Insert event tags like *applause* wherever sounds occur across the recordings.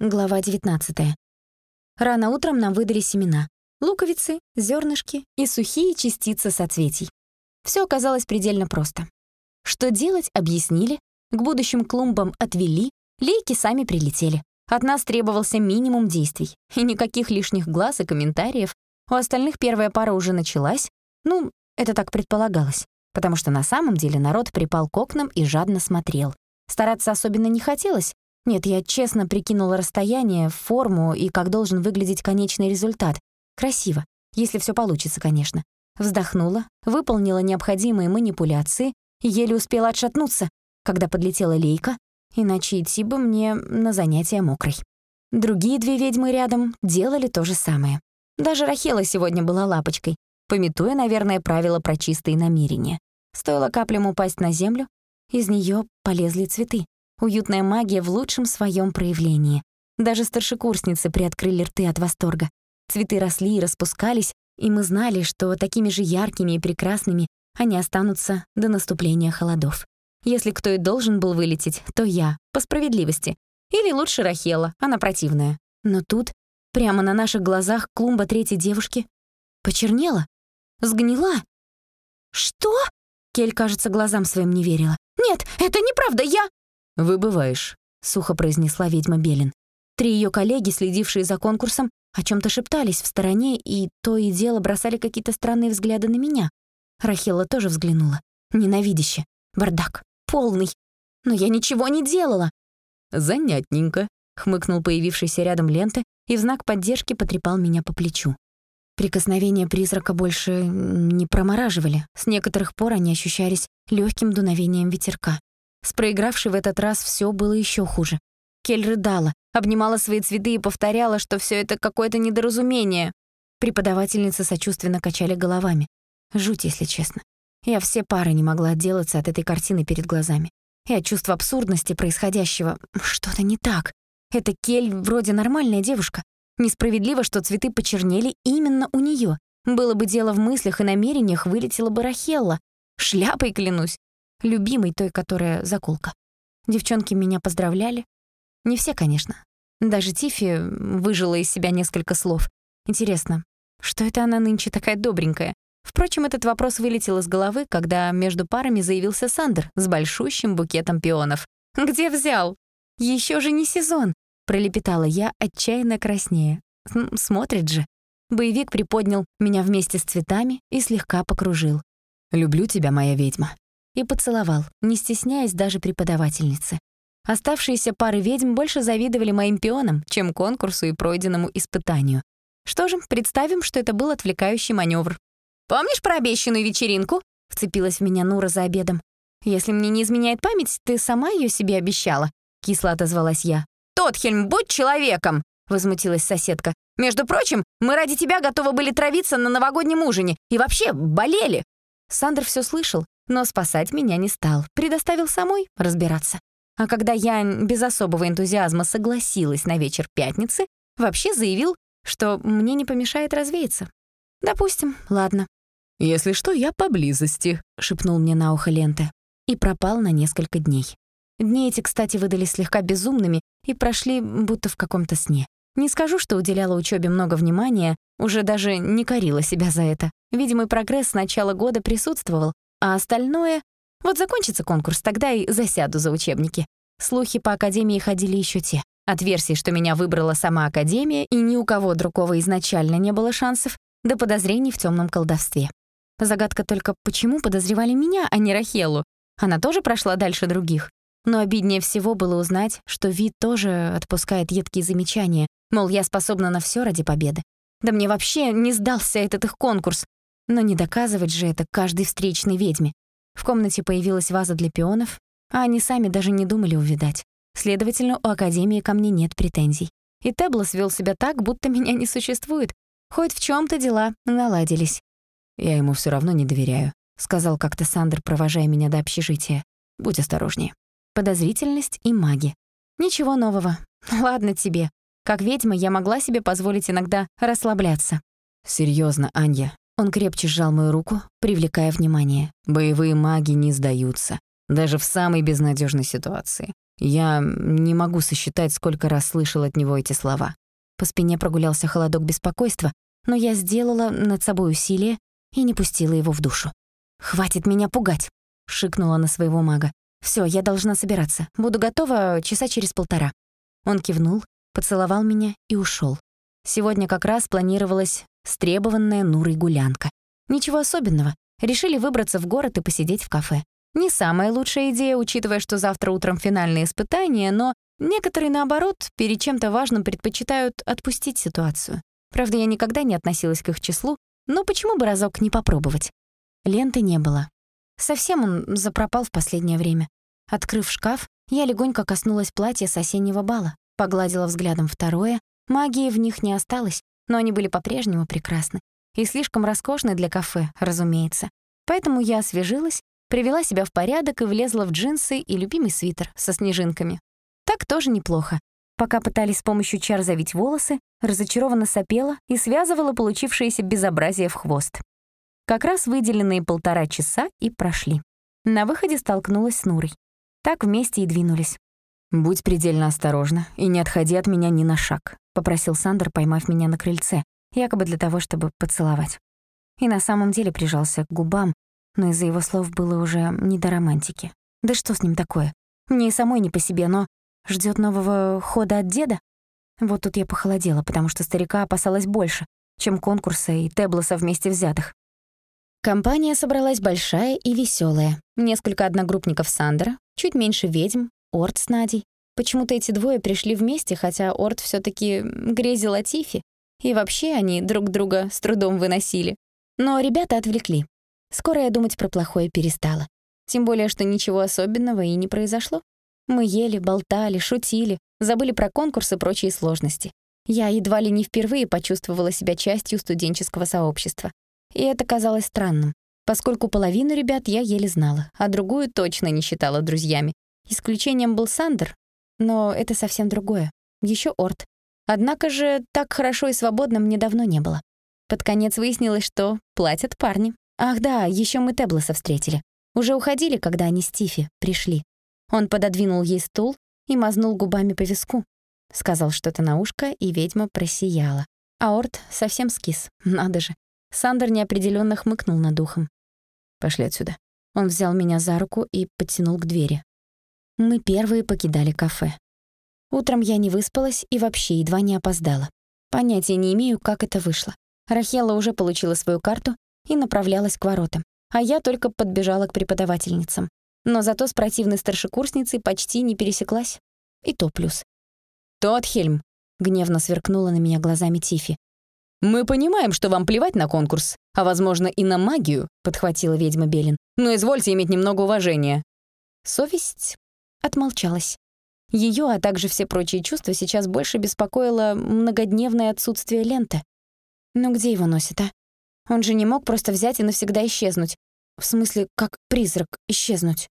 Глава 19. Рано утром нам выдали семена. Луковицы, зернышки и сухие частицы соцветий. Все оказалось предельно просто. Что делать, объяснили, к будущим клумбам отвели, лейки сами прилетели. От нас требовался минимум действий, и никаких лишних глаз и комментариев. У остальных первая пара уже началась. Ну, это так предполагалось, потому что на самом деле народ припал к окнам и жадно смотрел. Стараться особенно не хотелось, нет, я честно прикинула расстояние, форму и как должен выглядеть конечный результат. Красиво, если все получится, конечно. Вздохнула, выполнила необходимые манипуляции еле успела отшатнуться, когда подлетела лейка, иначе идти бы мне на занятия мокрой. Другие две ведьмы рядом делали то же самое. Даже Рахела сегодня была лапочкой, пометуя, наверное, правила про чистые намерения. Стоило каплям упасть на землю, из нее полезли цветы. Уютная магия в лучшем своем проявлении. Даже старшекурсницы приоткрыли рты от восторга. Цветы росли и распускались, и мы знали, что такими же яркими и прекрасными они останутся до наступления холодов. Если кто и должен был вылететь, то я, по справедливости. Или лучше Рахела, она противная. Но тут, прямо на наших глазах, клумба третьей девушки почернела, сгнила. «Что?» Кель, кажется, глазам своим не верила. «Нет, это неправда, я...» «Выбываешь», — сухо произнесла ведьма Белин. Три ее коллеги, следившие за конкурсом, о чем то шептались в стороне и то и дело бросали какие-то странные взгляды на меня. Рахела тоже взглянула. Ненавидяще. Бардак. Полный. Но я ничего не делала. «Занятненько», — хмыкнул появившийся рядом ленты и в знак поддержки потрепал меня по плечу. Прикосновения призрака больше не промораживали. С некоторых пор они ощущались легким дуновением ветерка. С проигравшей в этот раз все было еще хуже. Кель рыдала, обнимала свои цветы и повторяла, что все это какое-то недоразумение. Преподавательницы сочувственно качали головами. Жуть, если честно. Я все пары не могла отделаться от этой картины перед глазами. И от чувства абсурдности происходящего. Что-то не так. Эта Кель вроде нормальная девушка. Несправедливо, что цветы почернели именно у нее. Было бы дело в мыслях и намерениях, вылетела бы Рахелла. Шляпой клянусь любимой той, которая заколка. Девчонки меня поздравляли. Не все, конечно. Даже Тифи выжила из себя несколько слов. Интересно, что это она нынче такая добренькая? Впрочем, этот вопрос вылетел из головы, когда между парами заявился Сандер с большущим букетом пионов. «Где взял? Еще же не сезон!» — пролепетала я, отчаянно краснее. «Смотрит же». Боевик приподнял меня вместе с цветами и слегка покружил. «Люблю тебя, моя ведьма и поцеловал, не стесняясь даже преподавательницы. Оставшиеся пары ведьм больше завидовали моим пионам, чем конкурсу и пройденному испытанию. Что же, представим, что это был отвлекающий маневр. «Помнишь про обещанную вечеринку?» — вцепилась в меня Нура за обедом. «Если мне не изменяет память, ты сама ее себе обещала», — кисло отозвалась я. «Тотхельм, будь человеком!» — возмутилась соседка. «Между прочим, мы ради тебя готовы были травиться на новогоднем ужине и вообще болели!» Сандер все слышал но спасать меня не стал, предоставил самой разбираться. А когда я без особого энтузиазма согласилась на вечер пятницы, вообще заявил, что мне не помешает развеяться. Допустим, ладно. «Если что, я поблизости», — шепнул мне на ухо Ленте. И пропал на несколько дней. Дни эти, кстати, выдались слегка безумными и прошли будто в каком-то сне. Не скажу, что уделяла учебе много внимания, уже даже не корила себя за это. Видимый прогресс с начала года присутствовал, а остальное... Вот закончится конкурс, тогда и засяду за учебники. Слухи по Академии ходили еще те. От версии, что меня выбрала сама Академия, и ни у кого другого изначально не было шансов, до подозрений в темном колдовстве. Загадка только, почему подозревали меня, а не Рахелу? Она тоже прошла дальше других. Но обиднее всего было узнать, что Вид тоже отпускает едкие замечания, мол, я способна на все ради победы. Да мне вообще не сдался этот их конкурс. Но не доказывать же это каждой встречной ведьме. В комнате появилась ваза для пионов, а они сами даже не думали увидать. Следовательно, у Академии ко мне нет претензий. И Теблос вел себя так, будто меня не существует. Хоть в чем то дела наладились. «Я ему все равно не доверяю», — сказал как-то Сандер, провожая меня до общежития. «Будь осторожнее». Подозрительность и маги. Ничего нового. Ладно тебе. Как ведьма я могла себе позволить иногда расслабляться. Серьезно, Анья, он крепче сжал мою руку, привлекая внимание. Боевые маги не сдаются, даже в самой безнадежной ситуации. Я не могу сосчитать, сколько раз слышал от него эти слова. По спине прогулялся холодок беспокойства, но я сделала над собой усилие и не пустила его в душу. «Хватит меня пугать!» — шикнула на своего мага. Всё, я должна собираться. Буду готова часа через полтора». Он кивнул, поцеловал меня и ушёл. Сегодня как раз планировалась стребованная Нурой гулянка. Ничего особенного. Решили выбраться в город и посидеть в кафе. Не самая лучшая идея, учитывая, что завтра утром финальные испытания, но некоторые, наоборот, перед чем-то важным предпочитают отпустить ситуацию. Правда, я никогда не относилась к их числу, но почему бы разок не попробовать? Ленты не было. Совсем он запропал в последнее время. Открыв шкаф, я легонько коснулась платья с осеннего бала, погладила взглядом второе. Магии в них не осталось, но они были по-прежнему прекрасны. И слишком роскошны для кафе, разумеется. Поэтому я освежилась Привела себя в порядок и влезла в джинсы и любимый свитер со снежинками. Так тоже неплохо. Пока пытались с помощью чар завить волосы, разочарованно сопела и связывала получившееся безобразие в хвост. Как раз выделенные полтора часа и прошли. На выходе столкнулась с Нурой. Так вместе и двинулись. «Будь предельно осторожна и не отходи от меня ни на шаг», — попросил Сандер, поймав меня на крыльце, якобы для того, чтобы поцеловать. И на самом деле прижался к губам, но из-за его слов было уже не до романтики. Да что с ним такое? Мне и самой не по себе, но ждёт нового хода от деда? Вот тут я похолодела, потому что старика опасалась больше, чем конкурса и Теблоса вместе взятых. Компания собралась большая и веселая. Несколько одногруппников Сандера, чуть меньше ведьм, Орд с Надей. Почему-то эти двое пришли вместе, хотя Орд все таки грезил о Тифе, и вообще они друг друга с трудом выносили. Но ребята отвлекли. Скоро я думать про плохое перестала. Тем более, что ничего особенного и не произошло. Мы ели, болтали, шутили, забыли про конкурс и прочие сложности. Я едва ли не впервые почувствовала себя частью студенческого сообщества. И это казалось странным, поскольку половину ребят я еле знала, а другую точно не считала друзьями. Исключением был Сандер, но это совсем другое. Еще Орт. Однако же так хорошо и свободно мне давно не было. Под конец выяснилось, что платят парни. Ах да, еще мы Теблоса встретили. Уже уходили, когда они с Тифи пришли. Он пододвинул ей стул и мазнул губами по виску. Сказал что-то на ушко, и ведьма просияла. Аорт совсем скис, *laughs* надо же. Сандер неопределенно хмыкнул над ухом. «Пошли отсюда». Он взял меня за руку и подтянул к двери. Мы первые покидали кафе. Утром я не выспалась и вообще едва не опоздала. Понятия не имею, как это вышло. Рахела уже получила свою карту и направлялась к воротам, а я только подбежала к преподавательницам. Но зато с противной старшекурсницей почти не пересеклась. И то плюс. «Тотхельм!» — гневно сверкнула на меня глазами Тифи. «Мы понимаем, что вам плевать на конкурс, а, возможно, и на магию», — подхватила ведьма Белин. «Но извольте иметь немного уважения». Совесть отмолчалась. Ее, а также все прочие чувства сейчас больше беспокоило многодневное отсутствие ленты. Ну где его носит, а? Он же не мог просто взять и навсегда исчезнуть. В смысле, как призрак исчезнуть.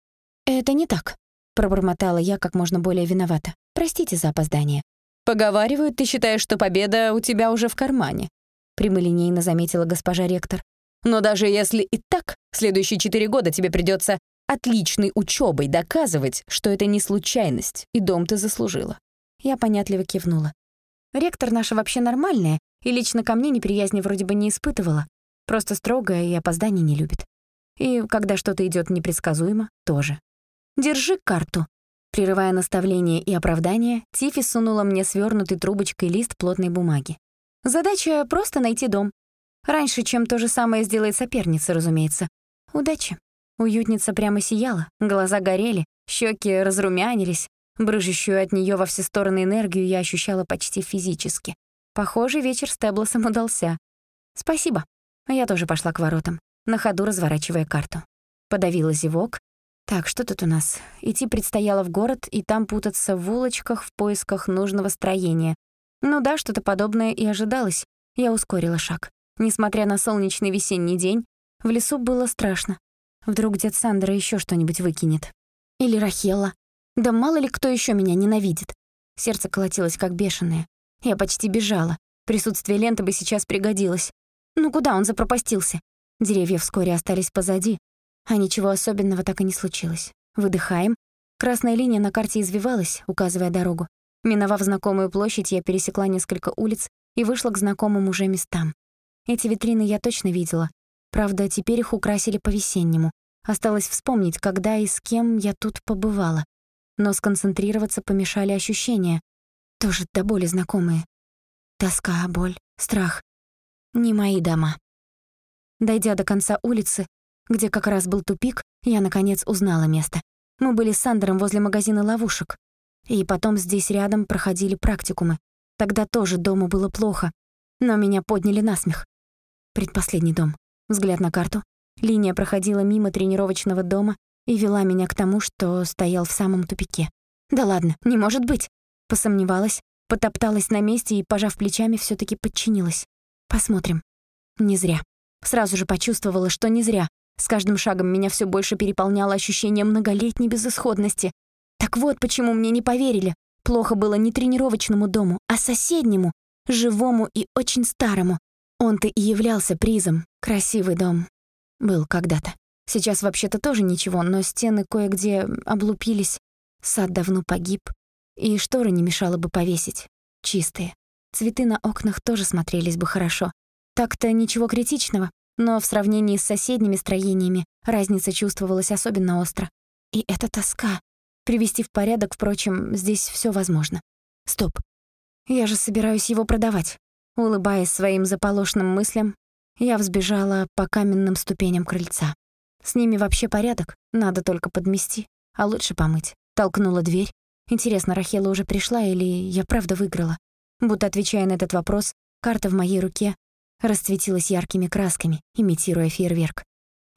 «Это не так», — пробормотала я как можно более виновата. «Простите за опоздание». «Поговаривают, ты считаешь, что победа у тебя уже в кармане», — прямолинейно заметила госпожа ректор. «Но даже если и так, следующие четыре года тебе придется отличной учебой доказывать, что это не случайность, и дом ты заслужила». Я понятливо кивнула. Ректор наша вообще нормальная, и лично ко мне неприязни вроде бы не испытывала. Просто строгая и опозданий не любит. И когда что-то идет непредсказуемо, тоже. «Держи карту». Прерывая наставление и оправдание, Тифи сунула мне свернутый трубочкой лист плотной бумаги. Задача — просто найти дом. Раньше, чем то же самое сделает соперница, разумеется. Удачи. Уютница прямо сияла, глаза горели, щеки разрумянились. Брыжущую от нее во все стороны энергию я ощущала почти физически. Похоже, вечер с Теблосом удался. Спасибо. Я тоже пошла к воротам, на ходу разворачивая карту. Подавила зевок. Так, что тут у нас? Идти предстояло в город и там путаться в улочках в поисках нужного строения. Ну да, что-то подобное и ожидалось. Я ускорила шаг. Несмотря на солнечный весенний день, в лесу было страшно. Вдруг дед Сандра еще что-нибудь выкинет. Или Рахелла. Да мало ли кто еще меня ненавидит. Сердце колотилось как бешеное. Я почти бежала. Присутствие ленты бы сейчас пригодилось. Ну куда он запропастился? Деревья вскоре остались позади, а ничего особенного так и не случилось. Выдыхаем. Красная линия на карте извивалась, указывая дорогу. Миновав знакомую площадь, я пересекла несколько улиц и вышла к знакомым уже местам. Эти витрины я точно видела. Правда, теперь их украсили по-весеннему. Осталось вспомнить, когда и с кем я тут побывала. Но сконцентрироваться помешали ощущения. Тоже до боли знакомые. Тоска, боль, страх. Не мои дома. Дойдя до конца улицы, где как раз был тупик, я, наконец, узнала место. Мы были с Сандером возле магазина ловушек. И потом здесь рядом проходили практикумы. Тогда тоже дому было плохо, но меня подняли на смех. Предпоследний дом. Взгляд на карту. Линия проходила мимо тренировочного дома и вела меня к тому, что стоял в самом тупике. «Да ладно, не может быть!» Посомневалась, потопталась на месте и, пожав плечами, всё таки подчинилась. «Посмотрим». Не зря. Сразу же почувствовала, что не зря. С каждым шагом меня всё больше переполняло ощущение многолетней безысходности. Так вот, почему мне не поверили. Плохо было не тренировочному дому, а соседнему, живому и очень старому. Он-то и являлся призом. Красивый дом. Был когда-то. Сейчас вообще-то тоже ничего, но стены кое-где облупились. Сад давно погиб. И шторы не мешало бы повесить. Чистые. Цветы на окнах тоже смотрелись бы хорошо. Так-то ничего критичного, но в сравнении с соседними строениями разница чувствовалась особенно остро. И эта тоска. Привести в порядок, впрочем, здесь всё возможно. Стоп. Я же собираюсь его продавать. Улыбаясь своим заполошным мыслям, я взбежала по каменным ступеням крыльца. С ними вообще порядок, надо только подмести, а лучше помыть. Толкнула дверь. Интересно, Рахела уже пришла или я правда выиграла? Будто отвечая на этот вопрос, карта в моей руке расцветилась яркими красками, имитируя фейерверк.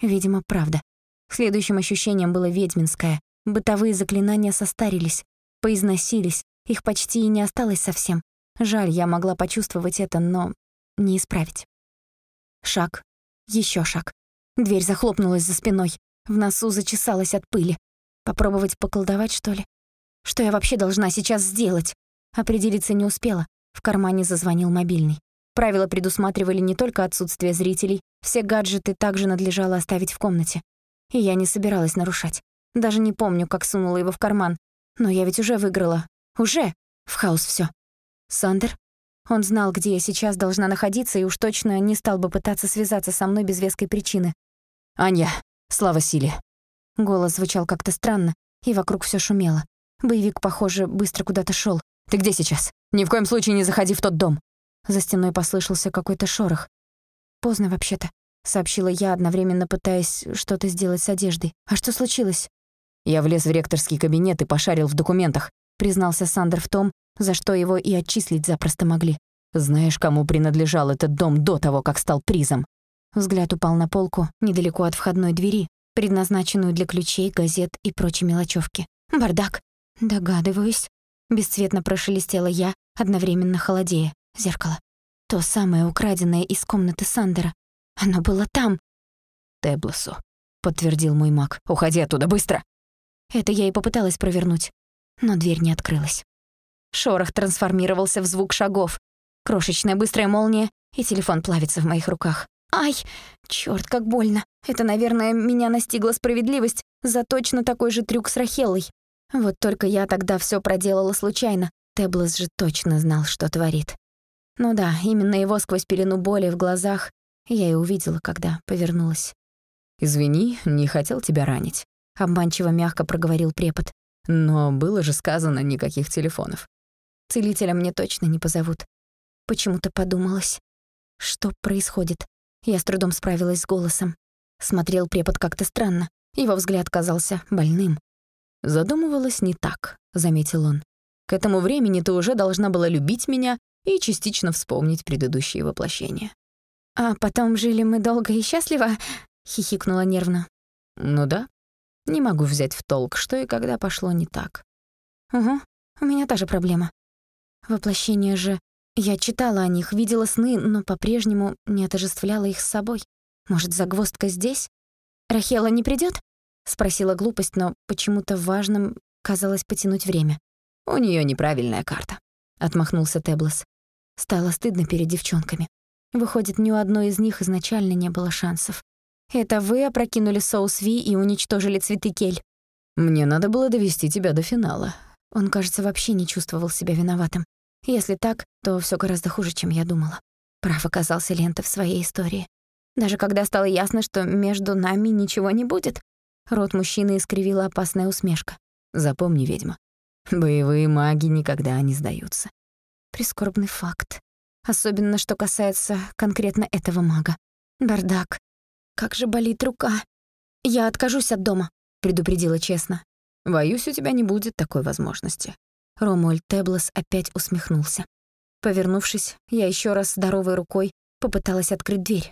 Видимо, правда. Следующим ощущением было ведьминское. Бытовые заклинания состарились, поизносились, их почти и не осталось совсем. Жаль, я могла почувствовать это, но не исправить. Шаг. Еще шаг. Дверь захлопнулась за спиной. В носу зачесалась от пыли. Попробовать поколдовать, что ли? Что я вообще должна сейчас сделать? Определиться не успела. В кармане зазвонил мобильный. Правила предусматривали не только отсутствие зрителей, все гаджеты также надлежало оставить в комнате. И я не собиралась нарушать. Даже не помню, как сунула его в карман. Но я ведь уже выиграла. Уже! В хаос всё. Сандер? Он знал, где я сейчас должна находиться, и уж точно не стал бы пытаться связаться со мной без веской причины. «Аня, слава силе!» Голос звучал как-то странно, и вокруг всё шумело. Боевик, похоже, быстро куда-то шёл. «Ты где сейчас? Ни в коем случае не заходи в тот дом!» За стеной послышался какой-то шорох. «Поздно вообще-то», — сообщила я, одновременно пытаясь что-то сделать с одеждой. «А что случилось?» «Я влез в ректорский кабинет и пошарил в документах», — признался Сандер в том, за что его и отчислить запросто могли. «Знаешь, кому принадлежал этот дом до того, как стал призом?» Взгляд упал на полку недалеко от входной двери, предназначенную для ключей, газет и прочей мелочевки. «Бардак!» «Догадываюсь», — бесцветно прошелестела я, одновременно холодея. Зеркало. То самое украденное из комнаты Сандера. Оно было там. «Теблосу», — подтвердил мой маг. «Уходи оттуда, быстро!» Это я и попыталась провернуть, но дверь не открылась. Шорох трансформировался в звук шагов. Крошечная быстрая молния, и телефон плавится в моих руках. Ай, чёрт, как больно. Это, наверное, меня настигла справедливость за точно такой же трюк с Рахеллой. Вот только я тогда всё проделала случайно. Теблос же точно знал, что творит. Ну да, именно его сквозь пелену боли в глазах я и увидела, когда повернулась. «Извини, не хотел тебя ранить», — обманчиво мягко проговорил препод. «Но было же сказано никаких телефонов. Целителя мне точно не позовут. Почему-то подумалось. Что происходит? Я с трудом справилась с голосом. Смотрел препод как-то странно. Его взгляд казался больным. «Задумывалась не так», — заметил он. «К этому времени ты уже должна была любить меня и частично вспомнить предыдущие воплощения». «А потом жили мы долго и счастливо?» — хихикнула нервно. «Ну да. Не могу взять в толк, что и когда пошло не так». «Угу, у меня та же проблема. Воплощение же... Я читала о них, видела сны, но по-прежнему не отождествляла их с собой. Может, загвоздка здесь? «Рахела не придёт?» — спросила глупость, но почему-то важным казалось потянуть время. «У неё неправильная карта», — отмахнулся Теблос. Стало стыдно перед девчонками. Выходит, ни у одной из них изначально не было шансов. Это вы опрокинули соус Ви и уничтожили цветы кель. Мне надо было довести тебя до финала. Он, кажется, вообще не чувствовал себя виноватым. Если так, то все гораздо хуже, чем я думала. Прав оказался Лента в своей истории. Даже когда стало ясно, что между нами ничего не будет, рот мужчины искривила опасная усмешка. Запомни, ведьма, боевые маги никогда не сдаются. Прискорбный факт. Особенно, что касается конкретно этого мага. Бардак. Как же болит рука. Я откажусь от дома, предупредила честно. Боюсь, у тебя не будет такой возможности. Ромуэль Теблос опять усмехнулся. Повернувшись, я еще раз здоровой рукой попыталась открыть дверь.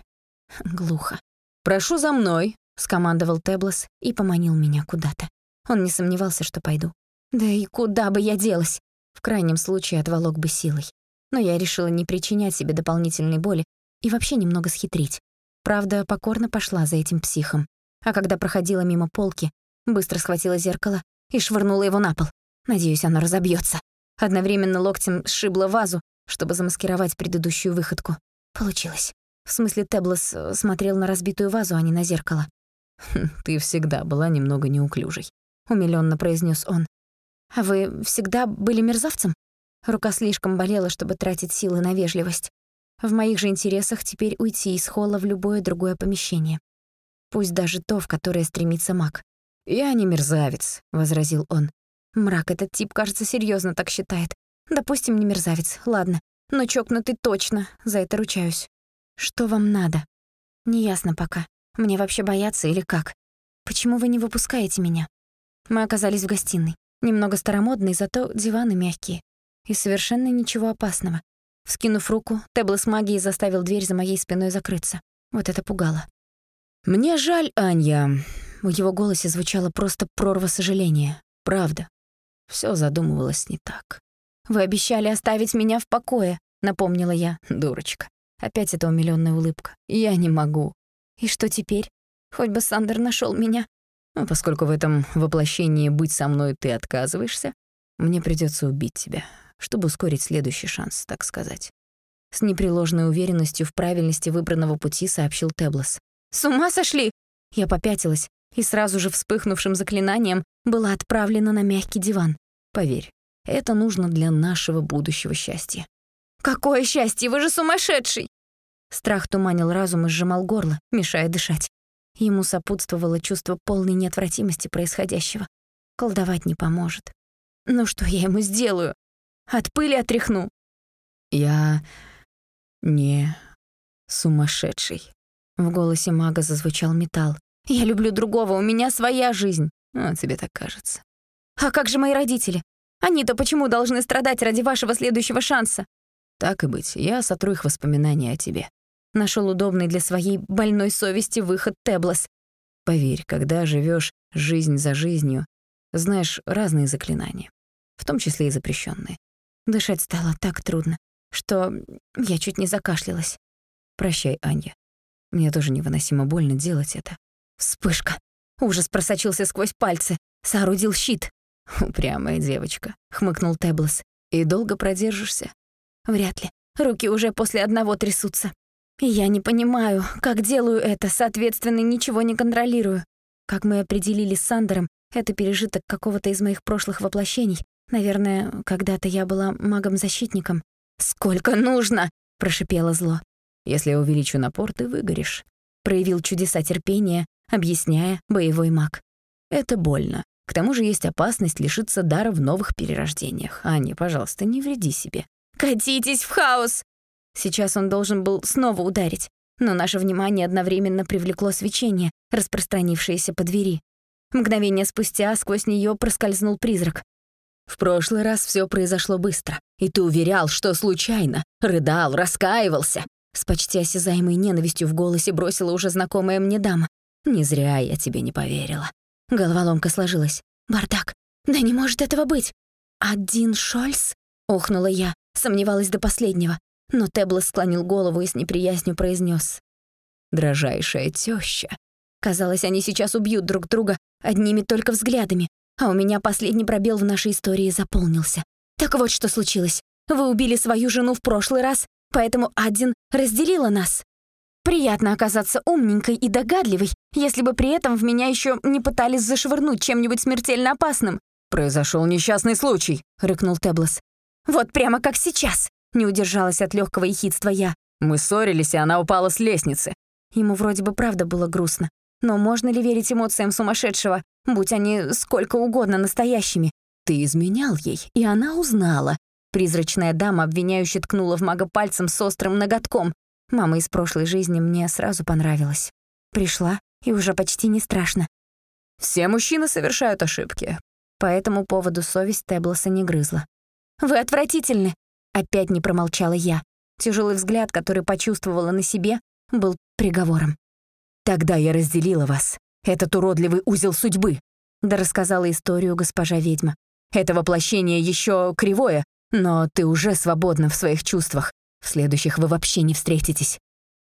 Глухо. «Прошу за мной», — скомандовал Теблос и поманил меня куда-то. Он не сомневался, что пойду. Да и куда бы я делась? В крайнем случае отволок бы силой. Но я решила не причинять себе дополнительной боли и вообще немного схитрить. Правда, покорно пошла за этим психом. А когда проходила мимо полки, быстро схватила зеркало и швырнула его на пол. Надеюсь, оно разобьется. Одновременно локтем сшибла вазу, чтобы замаскировать предыдущую выходку. Получилось. В смысле, Теблос э, смотрел на разбитую вазу, а не на зеркало. «Хм, «Ты всегда была немного неуклюжей», — умилённо произнёс он. «А вы всегда были мерзавцем?» Рука слишком болела, чтобы тратить силы на вежливость. В моих же интересах теперь уйти из холла в любое другое помещение. Пусть даже то, в которое стремится маг. «Я не мерзавец», — возразил он. Мрак, этот тип, кажется, серьезно так считает. Допустим, не мерзавец, ладно. Но чокнутый точно, за это ручаюсь. Что вам надо? Неясно пока. Мне вообще бояться или как? Почему вы не выпускаете меня? Мы оказались в гостиной. Немного старомодной, зато диваны мягкие. И совершенно ничего опасного. Вскинув руку, Теблос магии заставил дверь за моей спиной закрыться. Вот это пугало. «Мне жаль, Анья». В его голосе звучало просто прорва сожаления. Правда. Все задумывалось не так. «Вы обещали оставить меня в покое», — напомнила я. Дурочка. Опять эта умилённая улыбка. «Я не могу». «И что теперь? Хоть бы Сандер нашел меня». А поскольку в этом воплощении быть со мной ты отказываешься, мне придется убить тебя, чтобы ускорить следующий шанс, так сказать. С непреложной уверенностью в правильности выбранного пути сообщил Теблос. «С ума сошли!» Я попятилась и сразу же вспыхнувшим заклинанием была отправлена на мягкий диван. Поверь, это нужно для нашего будущего счастья. «Какое счастье! Вы же сумасшедший!» Страх туманил разум и сжимал горло, мешая дышать. Ему сопутствовало чувство полной неотвратимости происходящего. Колдовать не поможет. Ну что я ему сделаю? От пыли отряхну. Я не сумасшедший. В голосе мага зазвучал металл. Я люблю другого, у меня своя жизнь. А тебе так кажется. А как же мои родители? Они-то почему должны страдать ради вашего следующего шанса? Так и быть, я сотру их воспоминания о тебе. Нашел удобный для своей больной совести выход Теблос. Поверь, когда живешь жизнь за жизнью, знаешь разные заклинания, в том числе и запрещенные. Дышать стало так трудно, что я чуть не закашлялась. Прощай, Аня. Мне тоже невыносимо больно делать это. Вспышка. Ужас просочился сквозь пальцы. Соорудил щит. *laughs* «Упрямая девочка», — хмыкнул Теблос. «И долго продержишься?» Вряд ли. Руки уже после одного трясутся. Я не понимаю, как делаю это, соответственно, ничего не контролирую. Как мы определили с Сандером, это пережиток какого-то из моих прошлых воплощений. Наверное, когда-то я была магом-защитником. «Сколько нужно?» — прошипело зло. «Если я увеличу напор, ты выгоришь», — проявил чудеса терпения, объясняя боевой маг. «Это больно. К тому же есть опасность лишиться дара в новых перерождениях. Аня, пожалуйста, не вреди себе. «Катитесь в хаос!» Сейчас он должен был снова ударить, но наше внимание одновременно привлекло свечение, распространившееся по двери. Мгновение спустя сквозь нее проскользнул призрак. «В прошлый раз все произошло быстро, и ты уверял, что случайно, рыдал, раскаивался». С почти осязаемой ненавистью в голосе бросила уже знакомая мне дама. «Не зря я тебе не поверила». Головоломка сложилась. «Бардак! Да не может этого быть! Один Шольц?» — охнула я. Сомневалась до последнего, но Теблос склонил голову и с неприязнью произнес: «Дрожайшая тёща». Казалось, они сейчас убьют друг друга одними только взглядами, а у меня последний пробел в нашей истории заполнился. Так вот, что случилось. Вы убили свою жену в прошлый раз, поэтому один разделила нас. Приятно оказаться умненькой и догадливой, если бы при этом в меня еще не пытались зашвырнуть чем-нибудь смертельно опасным. «Произошел несчастный случай», — рыкнул Теблос. «Вот прямо как сейчас», — не удержалась от легкого ехидства я. «Мы ссорились, и она упала с лестницы». Ему вроде бы правда было грустно. Но можно ли верить эмоциям сумасшедшего, будь они сколько угодно настоящими? Ты изменял ей, и она узнала. Призрачная дама обвиняюще ткнула в мага пальцем с острым ноготком. Мама из прошлой жизни мне сразу понравилась. Пришла, и уже почти не страшно. Все мужчины совершают ошибки. По этому поводу совесть Теблоса не грызла. «Вы отвратительны!» Опять не промолчала я. Тяжелый взгляд, который почувствовала на себе, был приговором. «Тогда я разделила вас. Этот уродливый узел судьбы», — да рассказала историю госпожа ведьма. «Это воплощение еще кривое, но ты уже свободна в своих чувствах. В следующих вы вообще не встретитесь».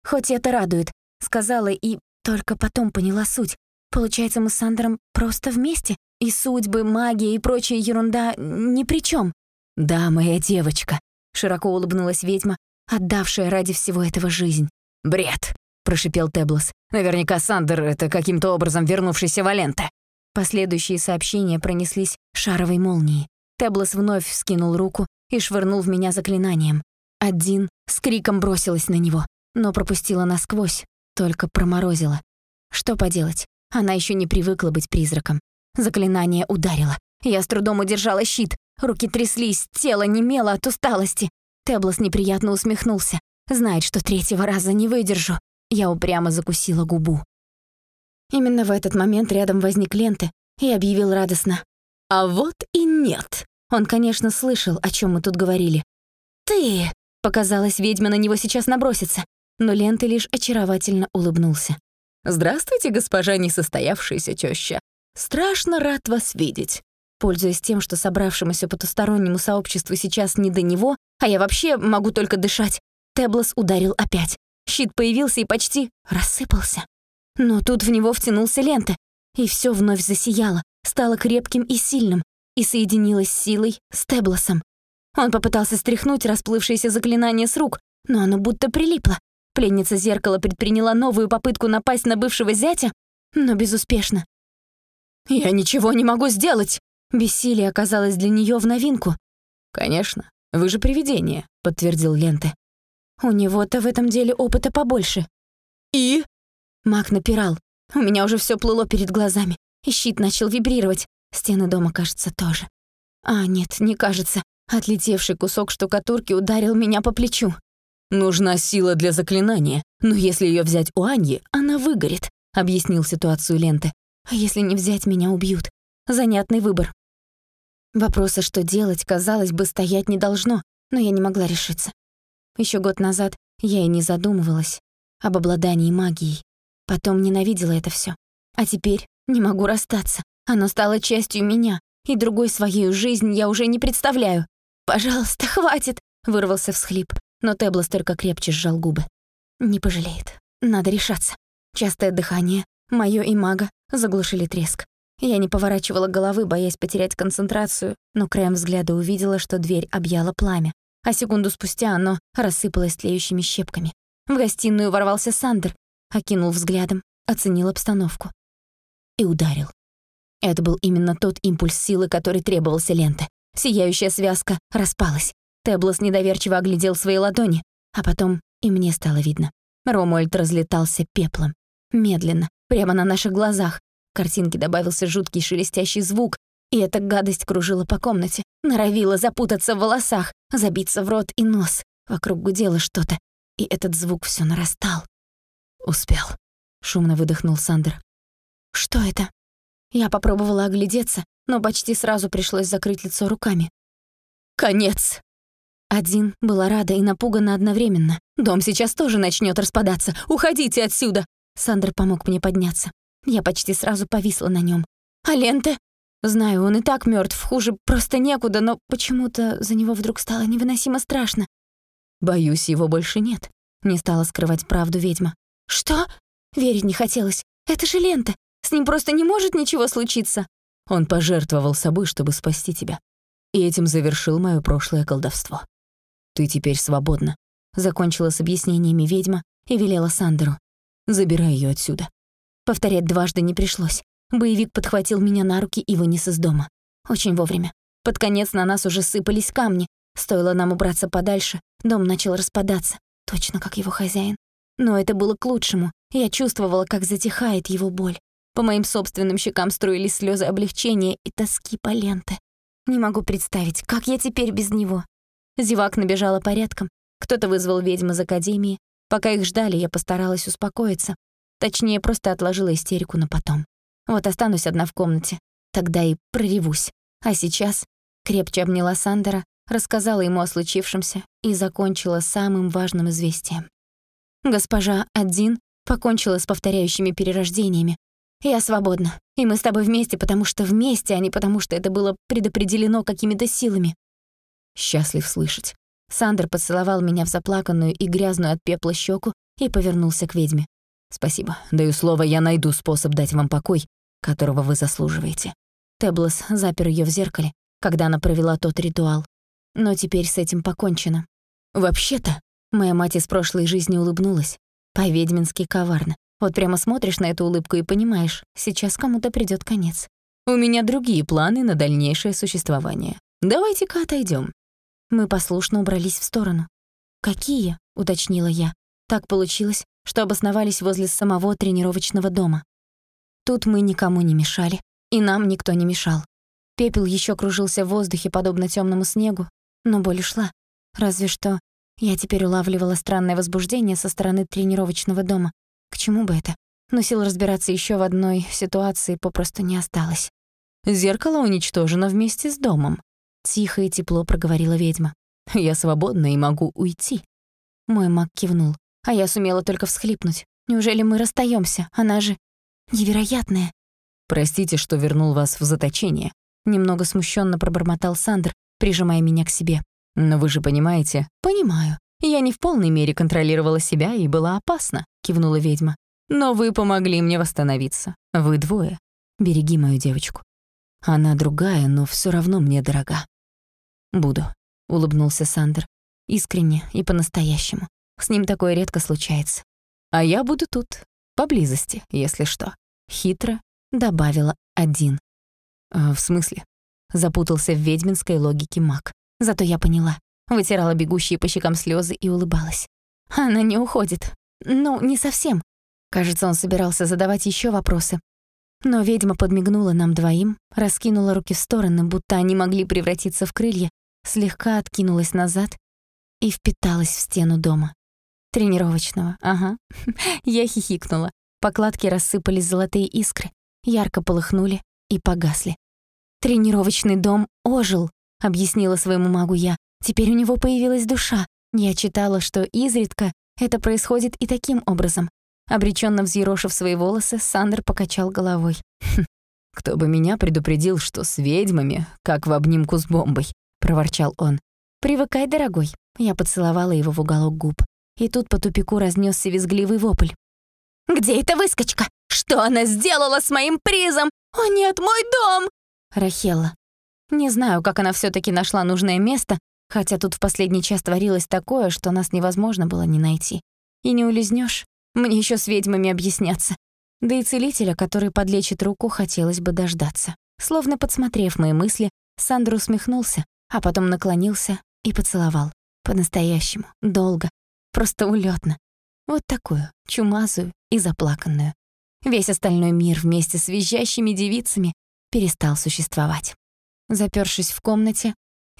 «Хоть это радует», — сказала и только потом поняла суть. Получается, мы с Сандером просто вместе, и судьбы, магия и прочая ерунда ни при чем. «Да, моя девочка», — широко улыбнулась ведьма, отдавшая ради всего этого жизнь. «Бред», — прошипел Теблос. «Наверняка Сандер — это каким-то образом вернувшийся Валенте». Последующие сообщения пронеслись шаровой молнией. Теблос вновь вскинул руку и швырнул в меня заклинанием. Один с криком бросилась на него, но пропустила насквозь, только проморозила. Что поделать, она еще не привыкла быть призраком. Заклинание ударило. Я с трудом удержала щит, руки тряслись, тело немело от усталости. Теблос неприятно усмехнулся. Знает, что третьего раза не выдержу. Я упрямо закусила губу. Именно в этот момент рядом возник Лента и объявил радостно. «А вот и нет!» Он, конечно, слышал, о чем мы тут говорили. «Ты!» — показалось, ведьма на него сейчас набросится, но Лента лишь очаровательно улыбнулся. «Здравствуйте, госпожа несостоявшаяся тёща. Страшно рад вас видеть». Пользуясь тем, что собравшемуся потустороннему сообществу сейчас не до него, а я вообще могу только дышать, Теблос ударил опять. Щит появился и почти рассыпался. Но тут в него втянулся лента, и все вновь засияло, стало крепким и сильным, и соединилось с силой с Теблосом. Он попытался стряхнуть расплывшееся заклинание с рук, но оно будто прилипло. Пленница зеркала предприняла новую попытку напасть на бывшего зятя, но безуспешно. «Я ничего не могу сделать!» Бессилие оказалось для нее в новинку. «Конечно, вы же привидение», — подтвердил Ленте. «У него-то в этом деле опыта побольше». «И?» Маг напирал. У меня уже все плыло перед глазами, и щит начал вибрировать. Стены дома, кажется, тоже. А, нет, не кажется. Отлетевший кусок штукатурки ударил меня по плечу. «Нужна сила для заклинания, но если ее взять у Аньи, она выгорит», — объяснил ситуацию Ленты. «А если не взять, меня убьют. Занятный выбор». Вопроса, что делать, казалось бы, стоять не должно, но я не могла решиться. Еще год назад я и не задумывалась об обладании магией. Потом ненавидела это все. А теперь не могу расстаться. Оно стало частью меня, и другой своей жизнь я уже не представляю. «Пожалуйста, хватит!» — вырвался всхлип, но Теблос только крепче сжал губы. Не пожалеет. Надо решаться. Частое дыхание, моё и мага заглушили треск. Я не поворачивала головы, боясь потерять концентрацию, но краем взгляда увидела, что дверь объяла пламя, а секунду спустя оно рассыпалось тлеющими щепками. В гостиную ворвался Сандер, окинул взглядом, оценил обстановку и ударил. Это был именно тот импульс силы, который требовался ленте. Сияющая связка распалась. Теблос недоверчиво оглядел свои ладони, а потом и мне стало видно. Ромуэльд разлетался пеплом. Медленно, прямо на наших глазах. В картинке добавился жуткий шелестящий звук, и эта гадость кружила по комнате, норовила запутаться в волосах, забиться в рот и нос. Вокруг гудело что-то, и этот звук все нарастал. «Успел», — шумно выдохнул Сандер. «Что это?» Я попробовала оглядеться, но почти сразу пришлось закрыть лицо руками. «Конец!» Один была рада и напугана одновременно. «Дом сейчас тоже начнет распадаться! Уходите отсюда!» Сандер помог мне подняться. Я почти сразу повисла на нем. «А Ленте?» Знаю, он и так мертв, хуже просто некуда, но почему-то за него вдруг стало невыносимо страшно. «Боюсь, его больше нет», — не стала скрывать правду ведьма. «Что?» Верить не хотелось. «Это же Лента. С ним просто не может ничего случиться». Он пожертвовал собой, чтобы спасти тебя. И этим завершил моё прошлое колдовство. Ты теперь свободна. Закончила с объяснениями ведьма и велела Сандеру. «Забирай ее отсюда». Повторять дважды не пришлось. Боевик подхватил меня на руки и вынес из дома. Очень вовремя. Под конец на нас уже сыпались камни. Стоило нам убраться подальше, дом начал распадаться, точно как его хозяин. Но это было к лучшему. Я чувствовала, как затихает его боль. По моим собственным щекам струились слезы облегчения и тоски по ленте. Не могу представить, как я теперь без него. Зевак набежала порядком. Кто-то вызвал ведьм из академии. Пока их ждали, я постаралась успокоиться. Точнее, просто отложила истерику на потом. Вот останусь одна в комнате. Тогда и проревусь. А сейчас крепче обняла Сандера, рассказала ему о случившемся и закончила самым важным известием. Госпожа Один покончила с повторяющими перерождениями. Я свободна, и мы с тобой вместе, потому что вместе, а не потому что это было предопределено какими-то силами. Счастлив слышать. Сандер поцеловал меня в заплаканную и грязную от пепла щеку и повернулся к ведьме. «Спасибо. Даю слово, я найду способ дать вам покой, которого вы заслуживаете». Теблос запер ее в зеркале, когда она провела тот ритуал. Но теперь с этим покончено. Вообще-то, моя мать из прошлой жизни улыбнулась. По-ведьмински коварно. Вот прямо смотришь на эту улыбку и понимаешь, сейчас кому-то придёт конец. У меня другие планы на дальнейшее существование. Давайте-ка отойдем. Мы послушно убрались в сторону. «Какие?» — уточнила я. Так получилось, что обосновались возле самого тренировочного дома. Тут мы никому не мешали, и нам никто не мешал. Пепел еще кружился в воздухе, подобно темному снегу, но боль ушла. Разве что я теперь улавливала странное возбуждение со стороны тренировочного дома. К чему бы это? Но сил разбираться еще в одной ситуации попросту не осталось. «Зеркало уничтожено вместе с домом», — тихо и тепло проговорила ведьма. «Я свободна и могу уйти». Мой маг кивнул, а я сумела только всхлипнуть. «Неужели мы расстаемся? Она же невероятная». «Простите, что вернул вас в заточение», — немного смущенно пробормотал Сандр, прижимая меня к себе. «Но вы же понимаете...» «Понимаю. Я не в полной мере контролировала себя и была опасна», — кивнула ведьма. «Но вы помогли мне восстановиться. Вы двое. Береги мою девочку. Она другая, но все равно мне дорога». «Буду», — улыбнулся Сандер. Искренне и по-настоящему. С ним такое редко случается. «А я буду тут, поблизости, если что», — хитро добавила один. «В смысле?» — запутался в ведьминской логике маг. Зато я поняла. Вытирала бегущие по щекам слезы и улыбалась. Она не уходит. Ну, не совсем. Кажется, он собирался задавать еще вопросы, но ведьма подмигнула нам двоим, раскинула руки в стороны, будто они могли превратиться в крылья, слегка откинулась назад и впиталась в стену дома. Тренировочного, ага. *laughs* Я хихикнула. Покладки рассыпались золотые искры, ярко полыхнули и погасли. «Тренировочный дом ожил», — объяснила своему магу я. «Теперь у него появилась душа. Я читала, что изредка это происходит и таким образом. Обреченно взъерошив свои волосы, Сандер покачал головой. «Хм, «Кто бы меня предупредил, что с ведьмами, как в обнимку с бомбой», — проворчал он. «Привыкай, дорогой». Я поцеловала его в уголок губ. И тут по тупику разнесся визгливый вопль. «Где эта выскочка? Что она сделала с моим призом? О нет, мой дом!» Рахелла. Не знаю, как она все таки нашла нужное место, хотя тут в последний час творилось такое, что нас невозможно было не найти. И не улизнешь. Мне еще с ведьмами объясняться. Да и целителя, который подлечит руку, хотелось бы дождаться. Словно подсмотрев мои мысли, Сандро усмехнулся, а потом наклонился и поцеловал. По-настоящему, долго, просто улетно. Вот такую, чумазую и заплаканную. Весь остальной мир вместе с визжащими девицами перестал существовать. Запершись в комнате,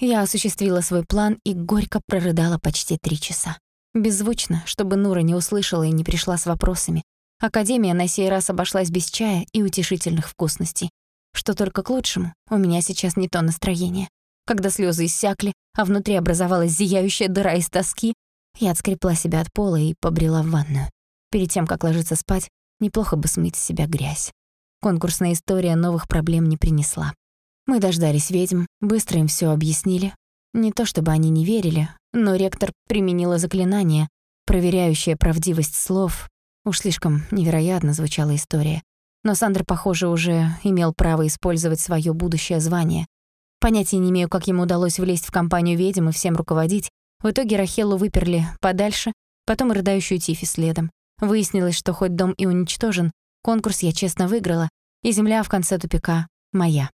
я осуществила свой план и горько прорыдала почти три часа. Беззвучно, чтобы Нура не услышала и не пришла с вопросами. Академия на сей раз обошлась без чая и утешительных вкусностей. Что только к лучшему, у меня сейчас не то настроение. Когда слезы иссякли, а внутри образовалась зияющая дыра из тоски, я отскрепла себя от пола и побрела в ванную. Перед тем, как ложиться спать, неплохо бы смыть с себя грязь. Конкурсная история новых проблем не принесла. Мы дождались ведьм, быстро им все объяснили. Не то чтобы они не верили, но ректор применила заклинание, проверяющее правдивость слов. Уж слишком невероятно звучала история. Но Сандр, похоже, уже имел право использовать свое будущее звание. Понятия не имею, как ему удалось влезть в компанию ведьм и всем руководить. В итоге Рахеллу выперли подальше, потом рыдающую Тифи следом. Выяснилось, что хоть дом и уничтожен, конкурс я честно выиграла, и земля в конце тупика моя.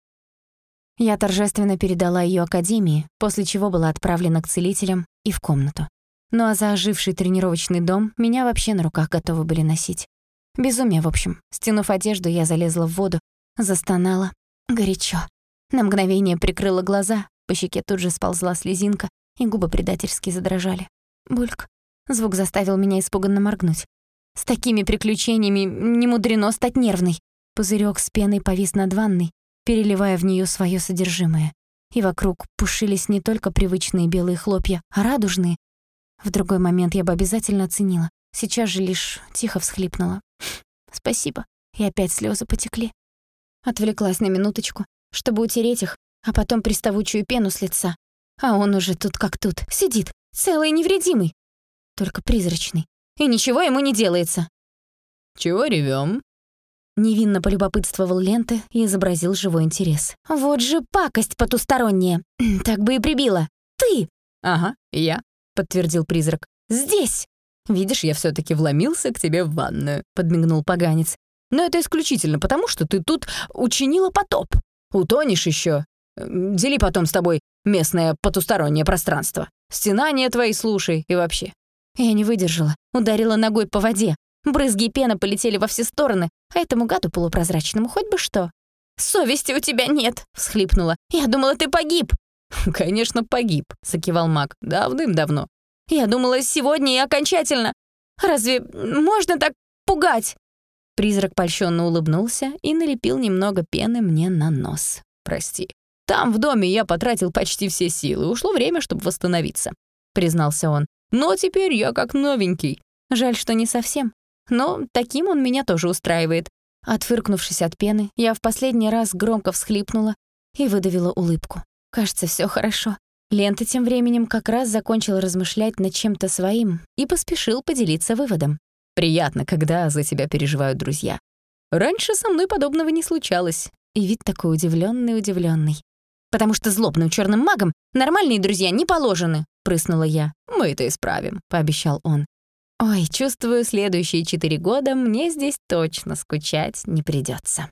Я торжественно передала ее академии, после чего была отправлена к целителям и в комнату. Ну а за оживший тренировочный дом меня вообще на руках готовы были носить. Безумие, в общем. Стянув одежду, я залезла в воду, застонала. Горячо. На мгновение прикрыла глаза, по щеке тут же сползла слезинка, и губы предательски задрожали. Бульк. Звук заставил меня испуганно моргнуть. С такими приключениями не мудрено стать нервной. Пузырёк с пеной повис над ванной, переливая в неё своё содержимое. И вокруг пушились не только привычные белые хлопья, а радужные. В другой момент я бы обязательно оценила. Сейчас же лишь тихо всхлипнула. «Спасибо». И опять слёзы потекли. Отвлеклась на минуточку, чтобы утереть их, а потом приставучую пену с лица. А он уже тут как тут, сидит, целый и невредимый. Только призрачный. И ничего ему не делается. «Чего ревём?» Невинно полюбопытствовал Ленты и изобразил живой интерес. «Вот же пакость потусторонняя! Так бы и прибила! Ты!» «Ага, я», — подтвердил призрак. «Здесь!» «Видишь, я все таки вломился к тебе в ванную», — подмигнул поганец. «Но это исключительно потому, что ты тут учинила потоп. Утонешь еще. Дели потом с тобой местное потустороннее пространство. Стенания твои слушай и вообще». Я не выдержала, ударила ногой по воде. Брызги и пена полетели во все стороны, а этому гаду полупрозрачному хоть бы что. «Совести у тебя нет!» — всхлипнула. «Я думала, ты погиб!» *laughs* «Конечно, погиб», — закивал маг. «Давным-давно». «Я думала, сегодня и окончательно. Разве можно так пугать?» Призрак польщённо улыбнулся и налепил немного пены мне на нос. «Прости. Там, в доме, я потратил почти все силы. Ушло время, чтобы восстановиться», — признался он. «Но теперь я как новенький. Жаль, что не совсем. Но таким он меня тоже устраивает. Отфыркнувшись от пены, я в последний раз громко всхлипнула и выдавила улыбку. Кажется, все хорошо. Лента тем временем как раз закончил размышлять над чем-то своим и поспешил поделиться выводом. «Приятно, когда за тебя переживают друзья. Раньше со мной подобного не случалось». И вид такой удивленный, удивленный. «Потому что злобным черным магам нормальные друзья не положены», — прыснула я. «Мы это исправим», — пообещал он. Ой, чувствую, следующие четыре года мне здесь точно скучать не придется.